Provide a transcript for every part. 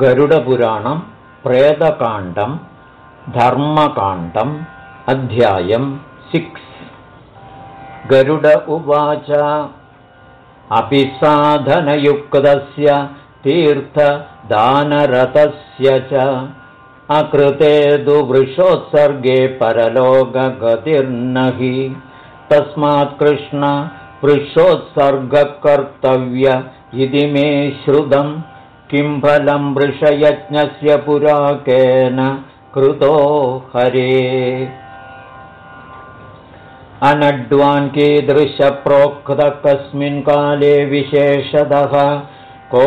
गरुडपुराणं प्रेतकाण्डं धर्मकाण्डम् अध्यायं सिक्स् गरुड उवाच अपि साधनयुक्तस्य तीर्थदानरतस्य च अकृते दुवृषोत्सर्गे परलोकगतिर्न हि तस्मात् कृष्ण वृषोत्सर्गकर्तव्य इति मे श्रुतं किं फलं वृषयज्ञस्य पुराकेन कृतो हरे। अनड्वान् कीदृशप्रोक्तः कस्मिन् काले विशेषतः को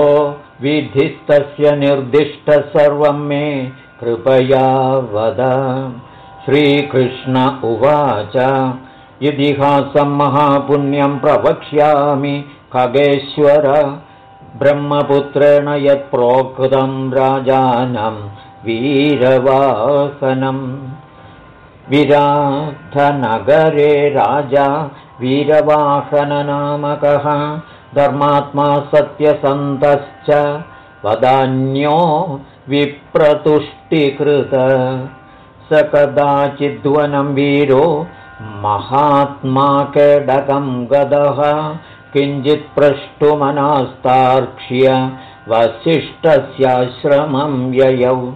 विधिस्तस्य निर्दिष्टः सर्वं मे कृपया वद। श्रीकृष्ण उवाच इतिहासं महापुण्यं प्रवक्ष्यामि खगेश्वर ब्रह्मपुत्रेण यत्प्रोक्तं राजानं वीरवासनम् विराधनगरे राजा वीरवाहननामकः धर्मात्मा सत्यसन्तश्च वदान्यो विप्रतुष्टिकृत। स कदाचिद्वनं वीरो महात्मा केडकं गदः किञ्चित् प्रष्टुमनास्तार्क्ष्य वसिष्ठस्याश्रमं ययौ।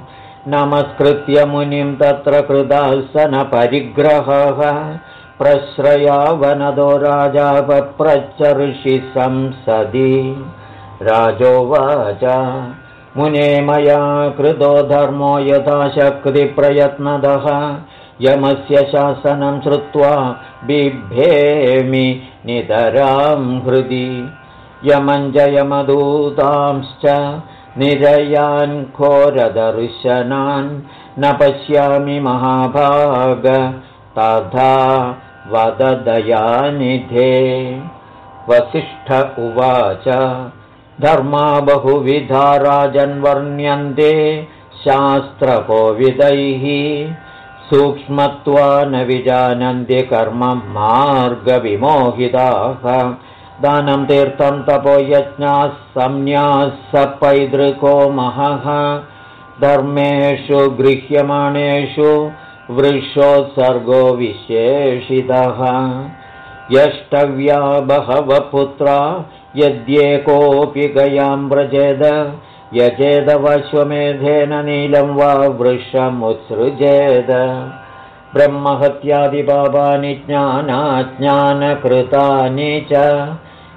नमस्कृत्य मुनिं तत्र कृदासनपरिग्रहः। प्रश्रयावनदो राजा पप्रचर्षि संसदि। राजोवाच मुने मया कृतो धर्मो यथाशक्तिप्रयत्नदः यमस्य शासनं श्रुत्वा बिभेमि नितरां हृदि यमञ्जयमदूतांश्च निरयान् घोरदर्शनान् न पश्यामि महाभाग तथा वददयानिधे। वसिष्ठ उवाच धर्मा बहुविधा राजन्वर्ण्यन्ते शास्त्रकोविदैः सूक्ष्मत्वा न विजानन्ति कर्म मार्गविमोहिताः। दानं तीर्थं तपो यज्ञाः पैतृको महः। धर्मेषु गृह्यमाणेषु वृक्षोत्सर्गो विशेषितः। यष्टव्या बहवः पुत्रा यद्येकोऽपि गयां व्रजेद यचेदवश्वमेधेन नीलं वा वृषमुत्सृजेद। ब्रह्महत्यादिपापानि ज्ञानाज्ञानकृतानि च।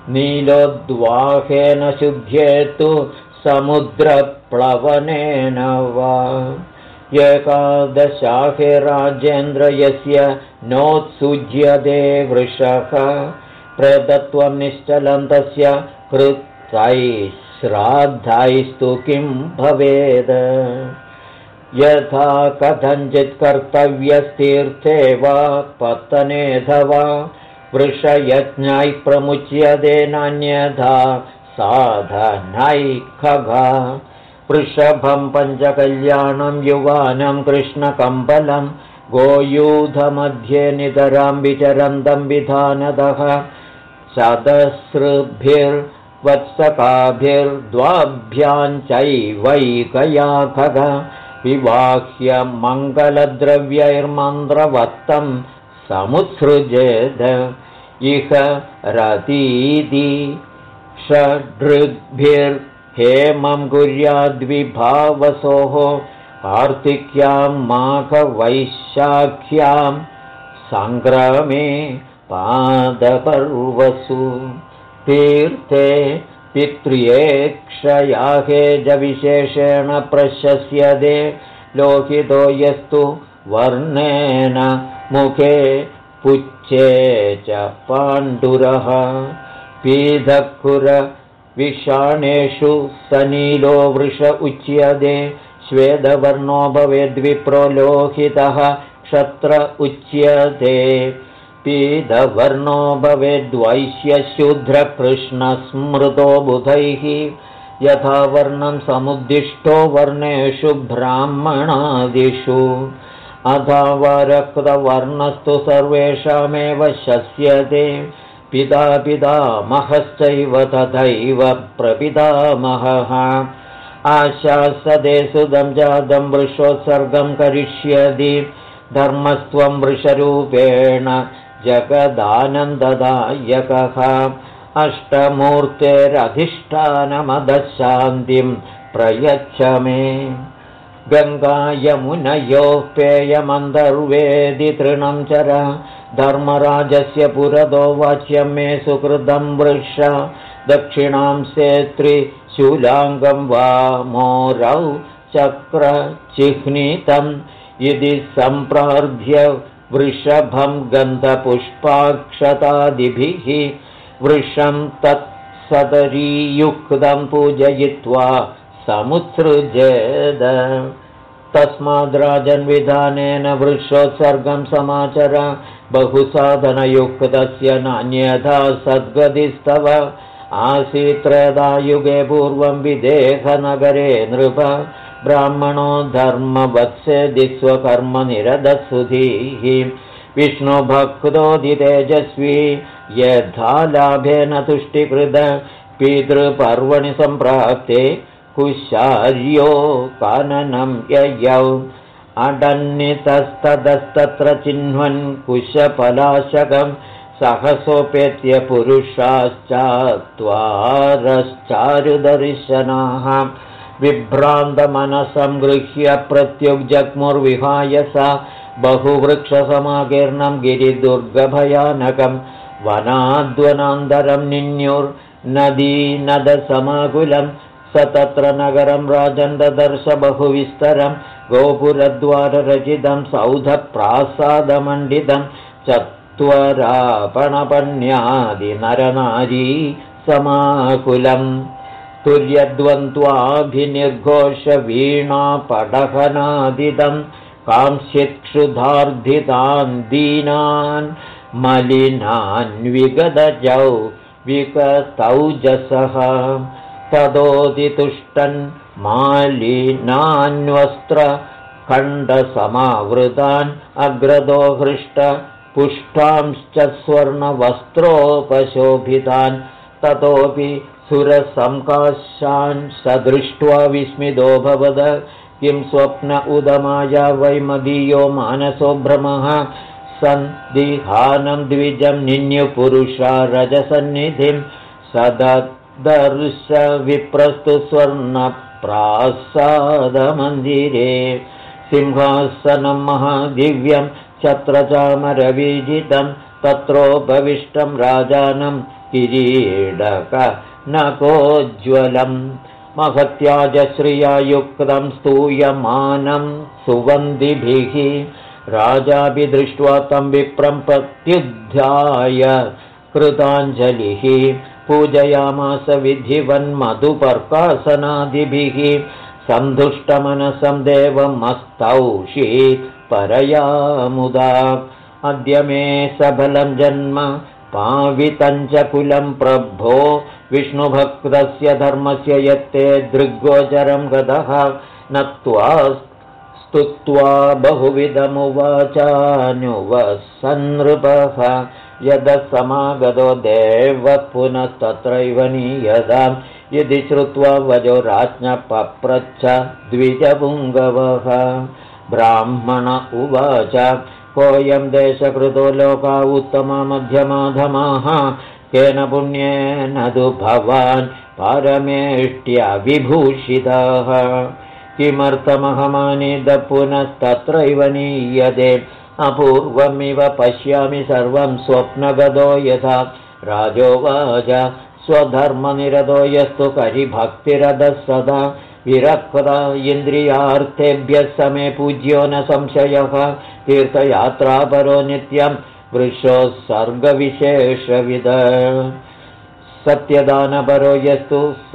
नीलोद्वाहेन शुध्येतु समुद्रप्लवनेन वा। एकादशाहे राजेन्द्र यस्य नोत्सुज्यते वृषः। प्रेतत्वं निश्चलं तस्य कृतैः श्राद्धैस्तु किं भवेद्? यथा कथञ्चित् कर्तव्यस्तीर्थे वा पतनेऽथवा वृषयज्ञैः प्रमुच्यते नान्यथा साधनैखगा वृषभं पञ्चकल्याणं युवानं कृष्णकम्बलं गोयूधमध्ये नितरां विचरन्तं विधानदः खग विवाह्य मङ्गलद्रव्यैर्मन्त्रवत्तं समुत्सृजेद। इह रतीति षडृग्भिर्हेमं कुर्याद्विभावसोः कार्तिक्यां माघवैशाख्यां सङ्ग्रामे पादपर्वसु तीर्थे पितृयेक्षयाहे जविशेषेण प्रशस्यते। लोहितो यस्तु वर्णेन मुखे पुच्छे च पाण्डुरः। पीधकुरविषाणेषु सनीलो वृष उच्यते। श्वेदवर्णो भवेद्विप्रो लोहितः क्षत्र उच्यते पीतवर्णो भवेद्वैश्यशूद्रकृष्णस्मृतो बुधैः। यथा वर्णं समुद्दिष्टो वर्णेषु ब्राह्मणादिषु। अथवा रक्तवर्णस्तु सर्वेषामेव शस्यते। पिता पितामहश्चैव तथैव प्रपितामहः। आशासदे सुदं जातं वृषोत्सर्गं करिष्यति। धर्मस्त्वं वृषरूपेण जगदानन्ददायकः। अष्टमूर्तेरधिष्ठानमदशान्तिं प्रयच्छ मे। गङ्गायमुनयोः पेयमन्तर्वेदि तृणं चर धर्मराजस्य पुरतो वाच्यं मे सुकृतं वृष दक्षिणां सेत्रिशूलाङ्गं वा मोरौ चक्रचिह्नितम्। इति सम्प्रार्थ्य वृषभं गन्धपुष्पाक्षतादिभिः वृषं तत्सदरीयुक्तं पूजयित्वा समुत्सृजेद तस्माद्राजन्विधानेन वृक्षोत्सर्गं समाचर बहुसाधनयुक्तस्य नान्यथा सद्गतिस्तव। आसीत्रेदायुगे पूर्वं विदेहनगरे नृप ब्राह्मणो धर्मवत्सेदि स्वकर्मनिरदसुधीः विष्णुभक्तोदितेजस्वी यथा लाभेन तुष्टिकृत पितृपर्वणि सम्प्राप्ते कुशार्यो काननं ययौ। अडन्नितस्ततस्तत्र चिह्न्वन् कुशपलाशकं सहसोपेत्य पुरुषाश्चात्वारश्चारुदर्शनाः विभ्रान्तमनसं गृह्य प्रत्युग्जग्मुर्विहाय सा बहुवृक्षसमाकीर्णं गिरिदुर्गभयानकं वनाद्वनान्तरं निन्युर्नदीनदसमाकुलं स तत्र नगरं राजन्ददर्श बहुविस्तरं गोपुरद्वाररचितं सौधप्रासादमण्डितं चत्वरापणपण्यादिनरनारी समाकुलम् तुर्यद्वन्द्वाभिनिर्घोषवीणापडहनादिदं कांश्चित्क्षुधार्धितान् दीनान् मलिनान् विगदजौ विगतौजसः तदोदितुष्टन् मालिनान्वस्त्रखण्डसमावृतान् अग्रदो हृष्टपुष्टांश्च स्वर्णवस्त्रोपशोभितान्। ततोऽपि सुरसङ्काशान् स दृष्ट्वा भवद। किं स्वप्न उदमाया वैमदीयो मानसो भ्रमः। सन्दिहानं द्विजं निन्युपुरुषा रजसन्निधिं। सदर्श विप्रस्तु स्वर्णप्रासादमन्दिरे। सिंहासनं महादिव्यं छत्रचामरविजितं। तत्रोपविष्टं राजानं किरीडक नकोज्ज्वलम् महत्याजश्रिया युक्तं स्तूयमानं सुवन्दिभिः। राजापि दृष्ट्वा तं विप्रं प्रत्युध्याय कृताञ्जलिः। पूजयामास विधिवन्मधुपर्कासनादिभिः सन्तुष्टमनसं देवमस्तौषि परयामुदा। अद्य मे सबलं जन्म पावितञ्च कुलं प्रभो विष्णुभक्तस्य धर्मस्य यत्ते दृग्गोचरं गतः नत्वा स्तुत्वा बहुविधमुवाचानुवसन्नृपः यद समागतो देवः पुनस्तत्रैव नीयतां। यदि श्रुत्वा वजो राज्ञपप्रच्छ द्विजपुङ्गवः। ब्राह्मण उवाच कोऽयं देशकृतो लोका उत्तमा मध्यमाधमाः केन पुण्येन तु भवान् परमेष्ट्यविभूषितः किमर्थमहमानिद पुनस्तत्रैव नीयते? अपूर्वमिव पश्यामि सर्वं स्वप्नगतो यथा। राजोवाच स्वधर्मनिरतो यस्तु करिभक्तिरथः सदा विरक्ता इन्द्रियार्थेभ्यः समे पूज्यो न संशयः। तीर्थयात्रापरो नित्यं वृषोत्सर्गविशेषविद सत्यदानपरो यस्तु स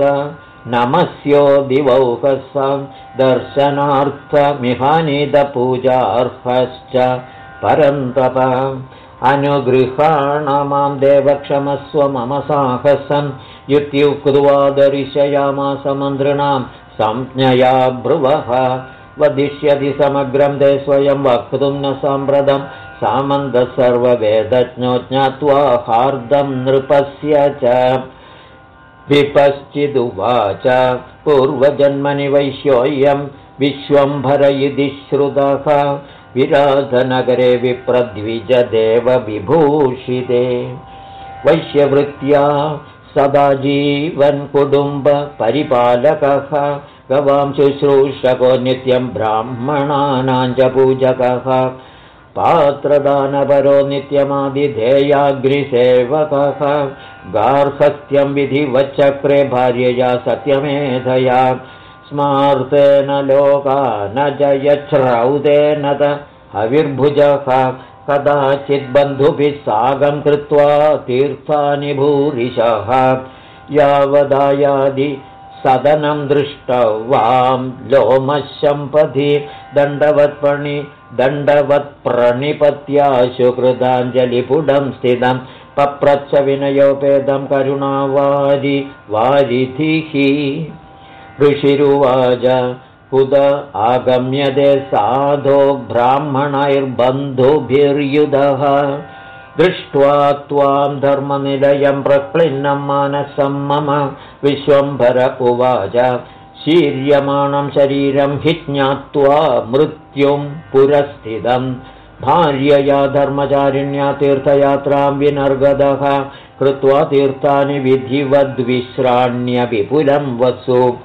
नमस्यो दिवौकः दर्शनार्थमिहानिदपूजार्हश्च परन्तप। अनुगृहाण मां देवक्षमस्व मम साहसं युत्युक्त्वा दर्शयामासमन्त्रिणां संज्ञया ब्रुवः। वदिष्यति समग्रं ते स्वयं वक्तुं न साम्प्रतं। सामन्तः सर्ववेदज्ञो ज्ञात्वा हार्दं नृपस्य च। विपश्चिदुवाच पूर्वजन्मनि वैश्योऽयं विश्वम्भर इति श्रुतः। विराधनगरे विप्रद्विजदेवविभूषिते वैश्यवृत्त्या सदा जीवन्कुटुम्बपरिपालकः गवां शुश्रूषको नित्यं ब्राह्मणानां च पूजकः। पात्रदानपरो नित्यमादिधेयाग्निसेवकः। गार्हस्थ्यं विधिवच्चक्रे भार्यया सत्यमेधया। स्मार्तेन लोका न जयच्छ्रौतेन त हविर्भुजः कदाचिद्बन्धुभिः सागं कृत्वा तीर्थानि भूरिशः यावदायादि सदनं दृष्टवां लोमशम्पथि दण्डवत्पणि दण्डवत्प्रणिपत्याशु कृताञ्जलिपुडं स्थितं करुणावारि वारिधिः ऋषिरुवाच कुद आगम्यते साधो ब्राह्मणैर्बन्धुभिर्युधः। दृष्ट्वा त्वां धर्मनिलयं प्रक्लिन्नं मानसं मम विश्वम्भर उवाच। शीर्यमाणं शरीरं हि ज्ञात्वा मृत्युं पुरस्थितं। भार्यया धर्मचारिण्या तीर्थयात्रां विनर्गदः। कृत्वा तीर्थानि विधिवद्विश्राण्य विपुलं वसु।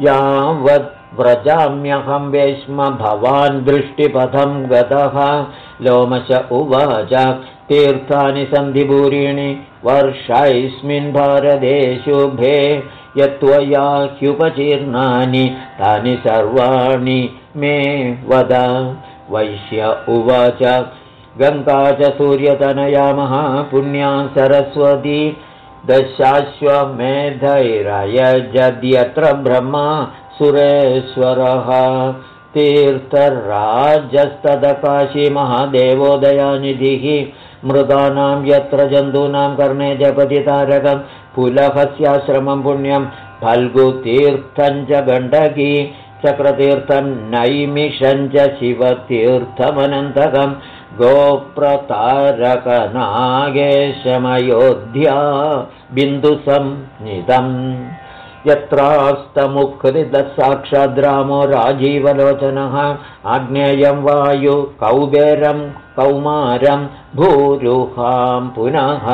यावद् व्रजाम्यहं वेश्म भवान् दृष्टिपथं गतः। लोमश उवाच तीर्थानि सन्धिभूरिणि वर्षैस्मिन् भारते शुभे। यत्त्वया ह्युपचीर्णानि तानि सर्वाणि मे वद। वैश्य उवाच गङ्गा च सूर्यतनयामः पुण्या सरस्वती। दशाश्वमेधैरयजद्यत्र ब्रह्मा सुरेश्वरः तीर्थराजस्तदकाशीमहादेवोदयानिधिः मृगानां यत्र जन्तूनां कर्णे जपति तारकं पुलहस्याश्रमं पुण्यं फल्गुतीर्थं च गण्डकी चक्रतीर्थं नैमिषं च शिवतीर्थमनन्तकं गोप्रतारकनागेशमयोध्या बिन्दुसंनिधम् यत्रास्तमुखरितः साक्षाद्रामो राजीवलोचनः आग्नेयं वायु कौबेरं कौमारं भूरुहां पुनः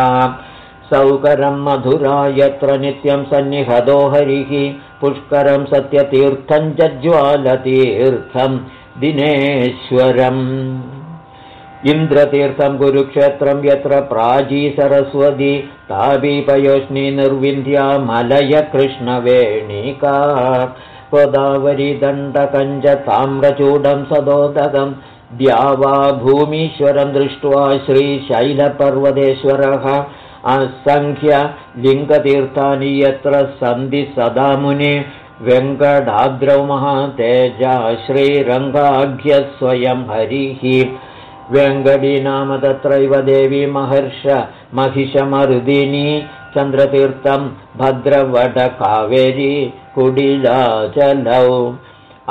सौकरं मधुरा यत्र नित्यं सन्निहतो हरिः पुष्करं सत्यतीर्थं च ज्वालतीर्थं दिनेश्वरम् इन्द्रतीर्थं कुरुक्षेत्रं यत्र प्राजी सरस्वती ताबीपयोष्णी निर्विन्ध्या मलयकृष्णवेणिका। गोदावरीदण्डकञ्च ताम्रचूडं सदोदकं द्यावा भूमीश्वरं दृष्ट्वा श्रीशैलपर्वतेश्वरः असङ्ख्यलिङ्गतीर्थानि यत्र सन्धि सदा मुनि। वेङ्कटाद्रौ महातेजा श्रीरङ्गाघ्यस्वयं हरिः व्यङ्गडी नाम तत्रैव देवी महर्ष महिषमरुदिनी चन्द्रतीर्थं भद्रवटकावेरी कुडिलाचलौ।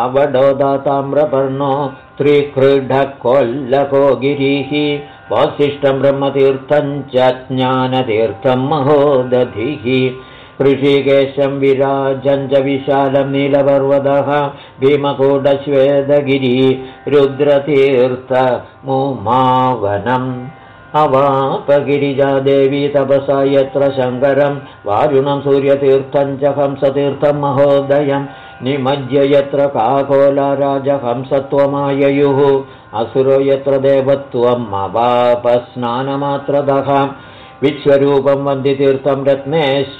अवडोदाताम्रपर्णो त्रिक्रीडकोल्लको गिरिः वासिष्ठं ब्रह्मतीर्थं च ज्ञानतीर्थं महोदधिः ऋषिकेशं विराजं च विशालं नीलपर्वतः भीमकूटश्वेदगिरि रुद्रतीर्थमुमावनम् अवापगिरिजादेवी तपसा यत्र शङ्करं वारुणं सूर्यतीर्थं च हंसतीर्थं महोदयं। निमज्य यत्र काकोला राजहंसत्वमाययुः असुरो यत्र देवत्वम् अवापस्नानमात्रदः विश्वरूपं वन्दितीर्थं रत्नेश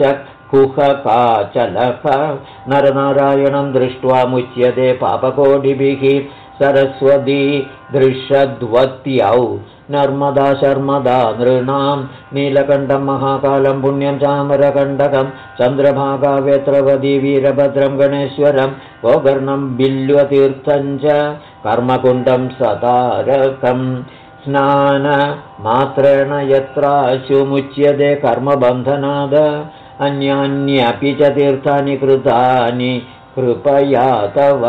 कुहकाचलः नरनारायणं दृष्ट्वा मुच्यते पापकोटिभिः। सरस्वती दृशद्वत्यौ नर्मदा शर्मदा नृणां। नीलकण्ठं महाकालं पुण्यं चामरकण्डकं चन्द्रभागाव्यत्रवदी वीरभद्रं गणेश्वरं। गोकर्णं बिल्वतीर्थं च। कर्मकुण्डं सतारकम् स्नानमात्रेण यत्राशुमुच्यते कर्मबन्धनाद अन्यान्यपि च तीर्थानि कृतानि कृपया तव।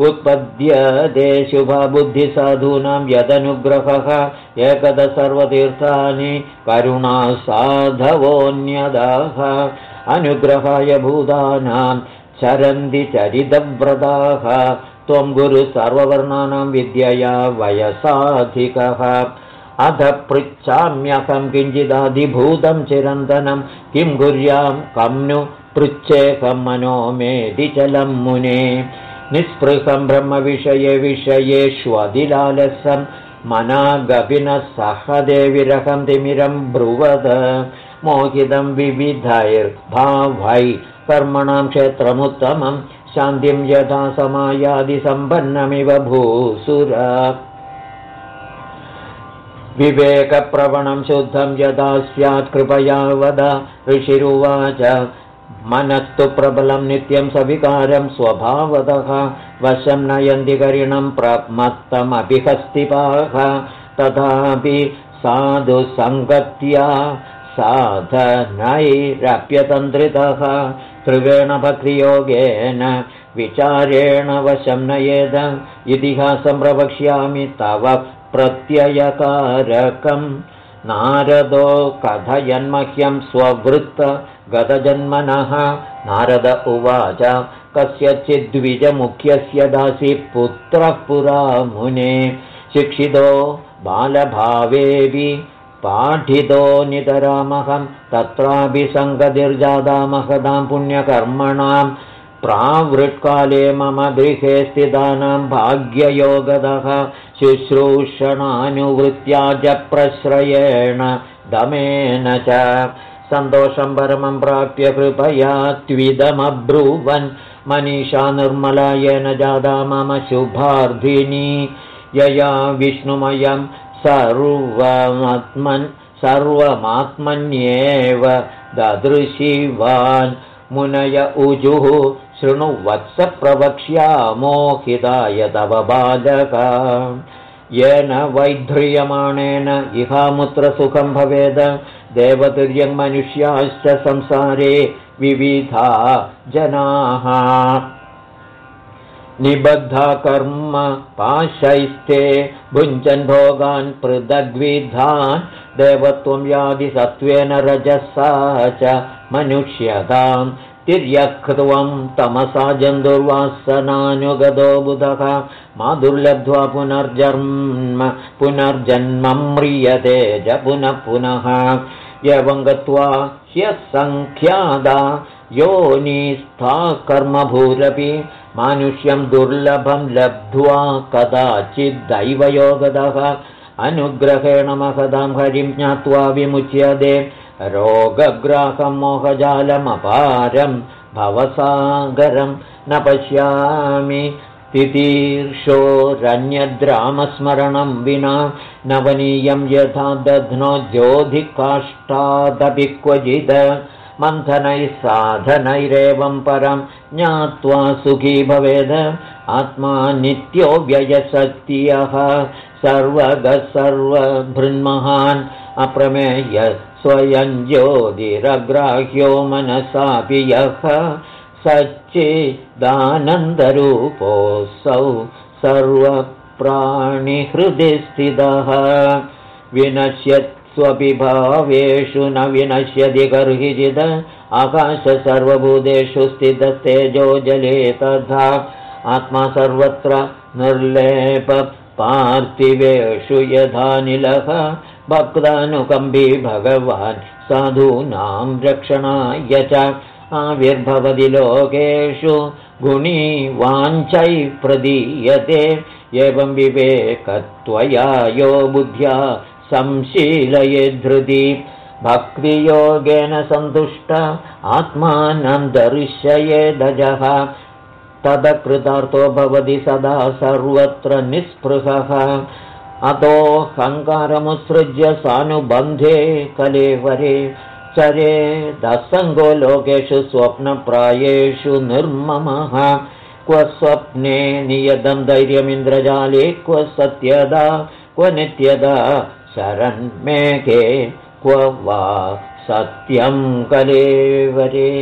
उत्पद्यते शुभबुद्धिसाधूनां यदनुग्रहः एकद सर्वतीर्थानि करुणा साधवोऽन्यदाः अनुग्रहाय भूतानां चरन्ति चरितव्रताः। त्वं गुरु सर्ववर्णानां विद्यया वयसाधिकः अध पृच्छाम्यहं किञ्चिदाधिभूतं चिरन्तनं किं कुर्यां कं नु पृच्छेकं मनो मेदिचलं मुने। निःस्पृहं ब्रह्मविषये विषयेष्वधिलालसं मनागपिनः सह देविरहं तिमिरं ब्रुवद। मोहितं विविधैर्भावै कर्मणां क्षेत्रमुत्तमं शान्तिं यथा समायादिसम्पन्नमिव भूसुर विवेकप्रवणं शुद्धं यदा स्यात् कृपया वद। ऋषिरुवाच मनस्तु प्रबलं नित्यं सविकारं स्वभावतः वशं नयन्ति करिणं प्रमत्तमभिहस्तिपाः तथापि साधु सङ्गत्या साधनैरप्यतन्त्रितः त्रिवेण भक्तियोगेन विचारेण वशं नयेद इतिहासं प्रवक्ष्यामि तव प्रत्ययकारकम्। नारदो कथयन्मह्यं स्ववृत्तगतजन्मनः नारद उवाच कस्यचिद्विजमुख्यस्य दासि पुत्रः पुरा मुने। शिक्षितो बालभावेऽपि पाठितो नितरामहं। तत्रापि सङ्गतिर्जादामहदां पुण्यकर्मणां प्रावृत्काले मम गृहे स्थितानां भाग्ययोगदः शुश्रूषणानुवृत्त्या च प्रश्रयेण दमेन च। सन्तोषं परमं प्राप्य कृपया त्विदमब्रुवन्। मनीषा निर्मलायेन जादा मम शुभार्थिनी यया विष्णुमयं सर्वमात्मन् सर्वमात्मन्येव ददृशिवान्। मुनय ऊजुः शृणु वत्स प्रवक्ष्यामोहिताय तव बालक। येन वैध्रियमाणेन इहामुत्र सुखं भवेद देवतुर्यमनुष्याश्च संसारे विविधा जनाः। निबद्धा कर्म पाशैस्ते भुञ्जन् भोगान् पृथग्विधान्। देवत्वं यादिसत्त्वेन रजसा च मनुष्यताम् तिर्यक्त्वं तमसा जन्तुर्वासनानुगतो बुधः। माधुर्लब्ध्वा पुनर्जन्म पुनर्जन्मं म्रियते च पुनः पुनः। एवं गत्वा ह्यसङ्ख्यादा योनिस्था कर्मभूरपि मानुष्यं दुर्लभं लब्ध्वा कदाचिद्दैवयोगतः अनुग्रहेण महदां हरिं ज्ञात्वा विमुच्यते रोगग्राहं मोहजालमपारं भवसागरं न पश्यामि तितीर्षोरन्यद्रामस्मरणं विना नवनीयं यथा दध्नो ज्योधिकाष्ठादपि क्वचिद मन्थनैः साधनैरेवं परं ज्ञात्वा सुखी भवेद आत्मा नित्यो व्ययसत्यः सर्वगः सर्वभृन्महान् अप्रमेय स्वयं ज्योतिरग्राह्यो मनसापि यः सच्चिदानन्दरूपोऽसौ सर्वप्राणिहृदि स्थितः। विनश्यत्स्वपि भावेषु न विनश्यति गर्हिचिद आकाश सर्वभूतेषु स्थितस्तेजो जले तथा। आत्मा सर्वत्र निर्लेप पार्थिवेषु यथानिलः भक्तानुकम्बी भगवान् साधूनां रक्षणाय च आविर्भवति लोकेषु। गुणी वाञ्छै प्रदीयते। एवं विवेकत्वया यो बुद्ध्या संशीलये धृति। भक्तियोगेन सन्तुष्ट आत्मानं दर्शयेदजः तदकृतार्थो भवति सदा सर्वत्र निःस्पृहः। अतोऽहङ्कारमुत्सृज्य सानुबन्धे कलेवरे चरे दसङ्गो लोकेषु स्वप्नप्रायेषु निर्ममः। क्व स्वप्ने नियतं धैर्यमिन्द्रजाले क्व सत्यदा क्व नित्यदा शरन्मेघे क्व वा सत्यं कलेवरे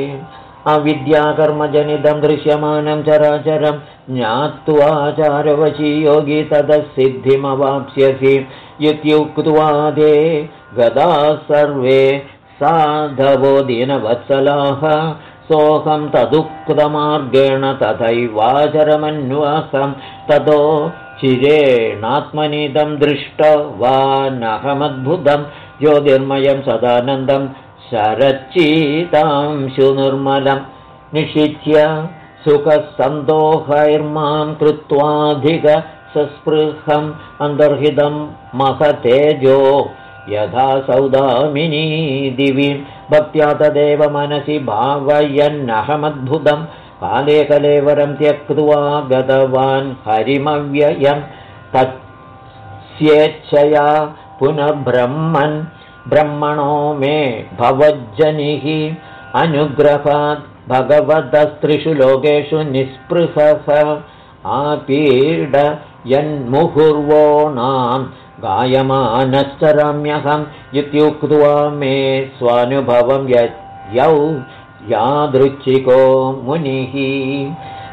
अविद्याकर्मजनितं दृश्यमानं चराचरं ज्ञात्वाचारवशी योगी ततः सिद्धिमवाप्स्यसि इत्युक्त्वा ते गदा सर्वे साधवो दीनवत्सलाः। सोऽहं तदुक्तमार्गेण तथैवाचरमन्वासं ततो चिरेणात्मनिदं दृष्टवानहमद्भुतं। ज्योतिर्मयं सदानन्दं शरच्चीतांशुनिर्मलं निशिच्य सुखसन्दोहैर्मां कृत्वाधिकसस्पृहम् अन्तर्हितं महतेजो यथा सौदामिनी दिवि भक्त्या तदेव मनसि भावयन्नहमद्भुतं काले कलेवरं त्यक्त्वा गतवान् हरिमव्ययं तत्स्येच्छया पुनर्ब्रह्मन् ब्रह्मणो मे भवज्जनिः अनुग्रहात् भगवतस्त्रिषु लोकेषु निःस्पृहः आपीड यन्मुहुर्वोणां गायमानश्चराम्यहम् इत्युक्त्वा मे स्वानुभवं यौ यादृच्छिको मुनिः।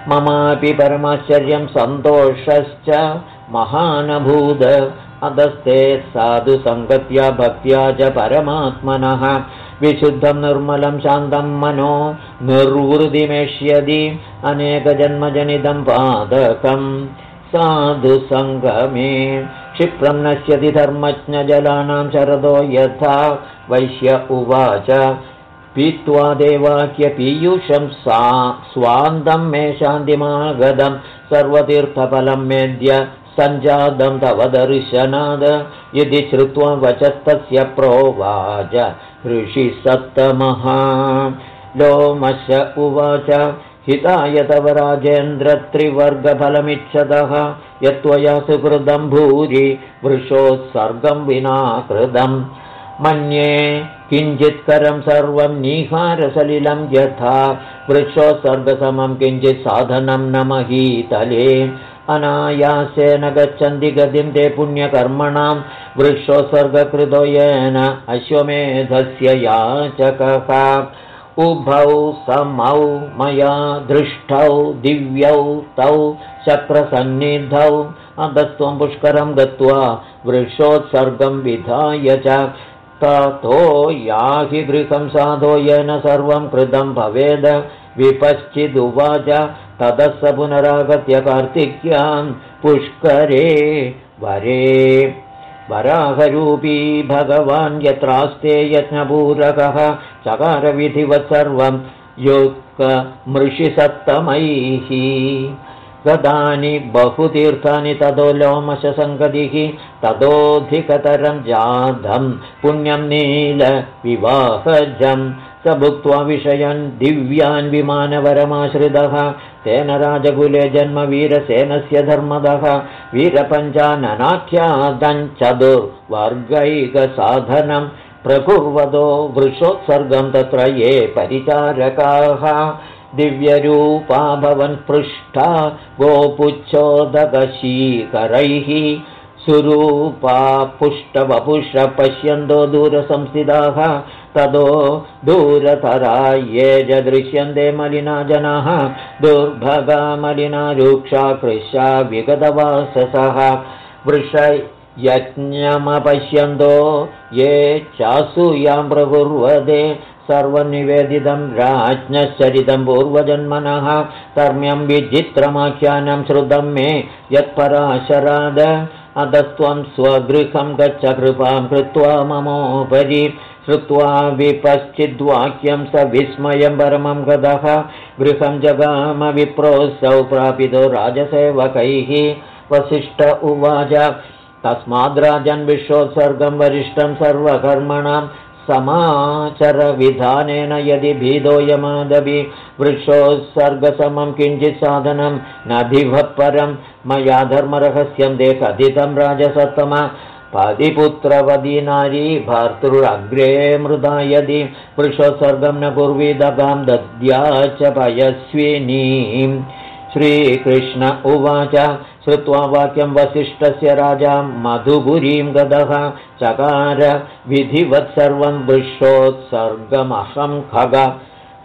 ममापि परमाश्चर्यं सन्तोषश्च महानभूद अधस्ते साधुसङ्गत्या भक्त्या च परमात्मनः। विशुद्धं निर्मलं शान्तं मनो निर्वृतिमेष्यति अनेकजन्मजनितं पादकम् साधुसङ्गमे क्षिप्रं नश्यति धर्मज्ञजलानां शरदो यथा वैश्य उवाच। पीत्वा देवाक्यपीयूषं सा स्वान्दं मे शान्तिमागदं सर्वतीर्थफलं मेद्य सञ्जातं तव दर्शनाद यदि श्रुत्वा वचस्तस्य प्रोवाच ऋषिसत्तमः लोमश उवाच हिताय तव राजेन्द्रत्रिवर्गफलमिच्छतः यत्त्वया सुकृतं भूरि वृषोत्सर्गं विना कृतम्। मन्ये किञ्चित्करं सर्वं निहारसलिलं यथा वृक्षोत्सर्गसमं किञ्चित् साधनं न महीतले अनायासेन गच्छन्ति गतिं ते पुण्यकर्मणां वृक्षोत्सर्गकृतो येन अश्वमेधस्य याचकः। उभौ समौ मया दृष्टौ दिव्यौ तौ चक्रसन्निधौ। अधस्त्वं पुष्करं गत्वा वृक्षोत्सर्गं विधाय च ततो याहि गृहं साधो येन सर्वं कृतं भवेद। विपश्चिदुवाच ततः स पुनरागत्य कार्तिक्यां पुष्करे वरे। वराहरूपी भगवान् यत्रास्ते यज्ञपूरकः चकारविधिवत् सर्वं युक्मृषिसत्तमैः गतानि बहुतीर्थानि ततो लोमशसङ्गतिः ततोऽधिकतरं जातं पुण्यं नीलविवाहजम् स भुक्त्वा विषयन् दिव्यान् विमानवरमाश्रितः तेन राजकुले जन्मवीरसेनस्य धर्मदः वीरपञ्चाननाख्यादञ्चतुर्वर्गैकसाधनं प्रकुर्वतो वृषोत्सर्गं तत्र ये परिचारकाः। दिव्यरूपा भवन् पृष्ठा गोपुच्छोदकशीकरैः सुरूपा पुष्टवपुष पश्यन्तो दूरसंस्थिताः ततो दूरतरा ये च दृश्यन्ते मलिना जनाः दुर्भगा मलिना रूक्षा कृशा विगतवाससः। वृष यज्ञमपश्यन्तो ये चासूयां प्रकुर्वते सर्वनिवेदितं राज्ञश्चरितं पूर्वजन्मनः कर्म्यं विचित्रमाख्यानं श्रुतं मे यत्पराशराद अधस्त्वं स्वगृहं गच्छ कृपां कृत्वा ममोपरि श्रुत्वा विपश्चिद्वाक्यं स विस्मयं परमं गतः गृहं जगामविप्रोऽसौ प्रापितो राजसेवकैः। वसिष्ठ उवाच तस्माद्राजन् विश्वोत्सर्गं वरिष्ठं सर्वकर्मणां समाचरविधानेन यदि भीदोयमादभि वृक्षोत्सर्गसमं किञ्चित् साधनं परं मया धर्मरहस्यं दे कथितं राजसत्तम पदिपुत्रवदी नारी भर्तृरग्रे मृदा यदि वृषोत्सर्गं न कुर्वीदगां दद्या च पयस्विनीं। श्रीकृष्ण उवाच श्रुत्वा वाक्यं वसिष्ठस्य राजा मधुपुरीं गदः। चकार विधिवत् सर्वं वृषोत्सर्गमहं खग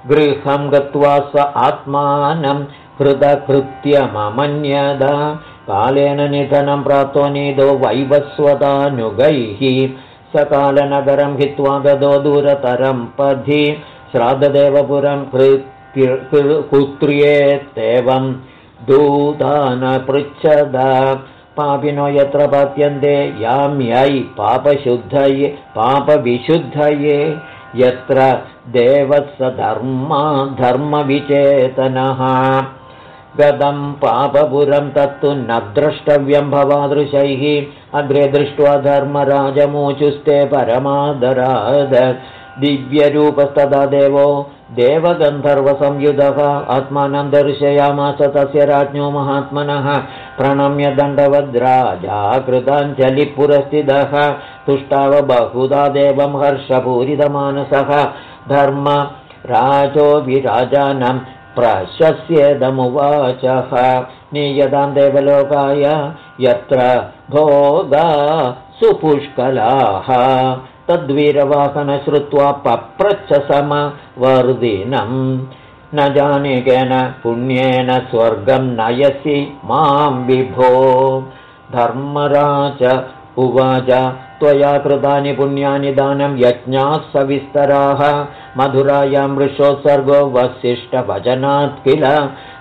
गृहं गत्वा स आत्मानं हृदकृत्यममन्यद कालेन निधनं प्राप्तो नीदो वैवस्वतानुगैः। सकालनगरं हित्वा गदो दूरतरं पथि। श्राद्धदेवपुरं दूतानपृच्छद पापिनो यत्र पत्यन्ते याम्यै पापशुद्धये पापविशुद्धये। यत्र देवत्सधर्मा धर्मविचेतनः। गतं पापपुरं तत्तु न द्रष्टव्यं भवादृशैः। अग्रे दृष्ट्वा धर्मराजमोचुस्ते परमादराद दिव्यरूपस्तदा देवो देवगन्धर्वसंयुधः आत्मानं दर्शयामास तस्य राज्ञो महात्मनः प्रणम्य दण्डवद्राजाकृताञ्जलिपुरस्थितः तुष्टाव बहुधा देवं हर्षपूरितमानसः धर्म राजोऽभिराजानं प्रशस्येदमुवाचः नीयतां देवलोकाय यत्र भोगा सुपुष्कलाः तद्वीरवाहन श्रुत्वा पप्रच्छ समवर्दिनम् न जाने केन पुण्येन स्वर्गं नयसि मां विभो। धर्मराज उवाच त्वया कृतानि पुण्यानि दानं यज्ञाः सविस्तराः। मधुरायां वृषोत्सर्गो वसिष्ठभजनात् किल?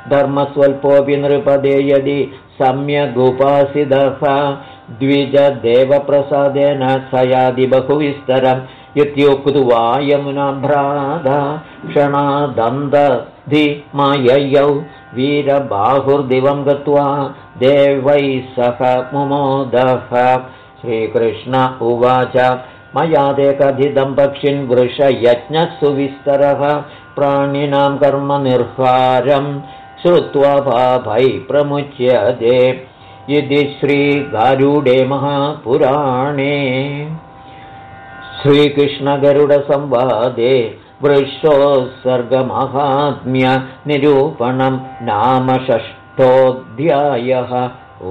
धर्मस्वल्पोऽपि नृपदे यदि सम्यगुपासितः द्विजदेवप्रसादेन स यादि बहुविस्तरम् इत्युक्त्वा यमुनाभ्राध क्षणादन्दधिमययौ वीरबाहुर्दिवं गत्वा देवैः सह मुमोदः। श्रीकृष्ण उवाच मया कथितं पक्षिन् वृषयज्ञः सुविस्तरः प्राणिनां कर्मनिर्हारं श्रुत्वा पापै प्रमुच्यते इति श्रीगारूडे महापुराणे श्रीकृष्णगरुडसंवादे वृषोत्सर्गमहात्म्यनिरूपणं नाम षष्ठोऽध्यायः। ओ